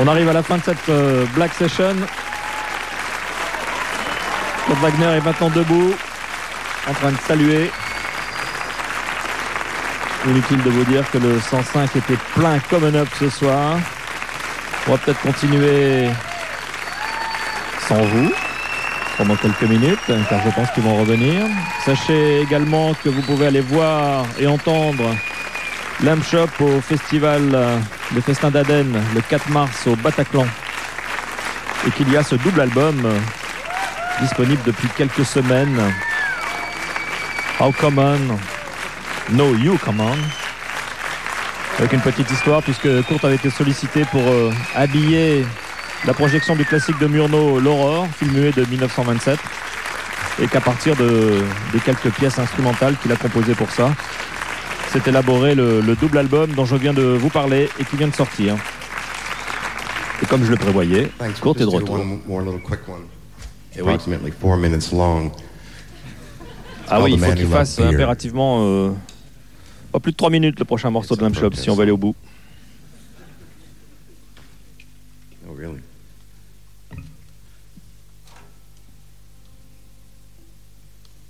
On arrive à la fin de cette euh, Black Session. Kurt Wagner est maintenant debout, en train de saluer. Inutile de vous dire que le 105 était plein comme un up ce soir. On va peut-être continuer sans vous pendant quelques minutes, car je pense qu'ils vont revenir. Sachez également que vous pouvez aller voir et entendre Lamb Shop au festival euh, Le Festin d'Aden le 4 mars au Bataclan. Et qu'il y a ce double album euh, disponible depuis quelques semaines. How Come On, No You Come On. Avec une petite histoire, puisque Kurt avait été sollicité pour euh, habiller la projection du classique de Murnau, L'Aurore, film muet de 1927. Et qu'à partir de, des quelques pièces instrumentales qu'il a composées pour ça, s'est élaboré le, le double album dont je viens de vous parler et qui vient de sortir. Et comme je le prévoyais. Kurt est de retour. Eh oui. Ah oui, il faut qu'il fasse Beer. impérativement euh, pas plus de 3 minutes le prochain morceau de Lamb Shop si on veut aller au bout. Oh, really?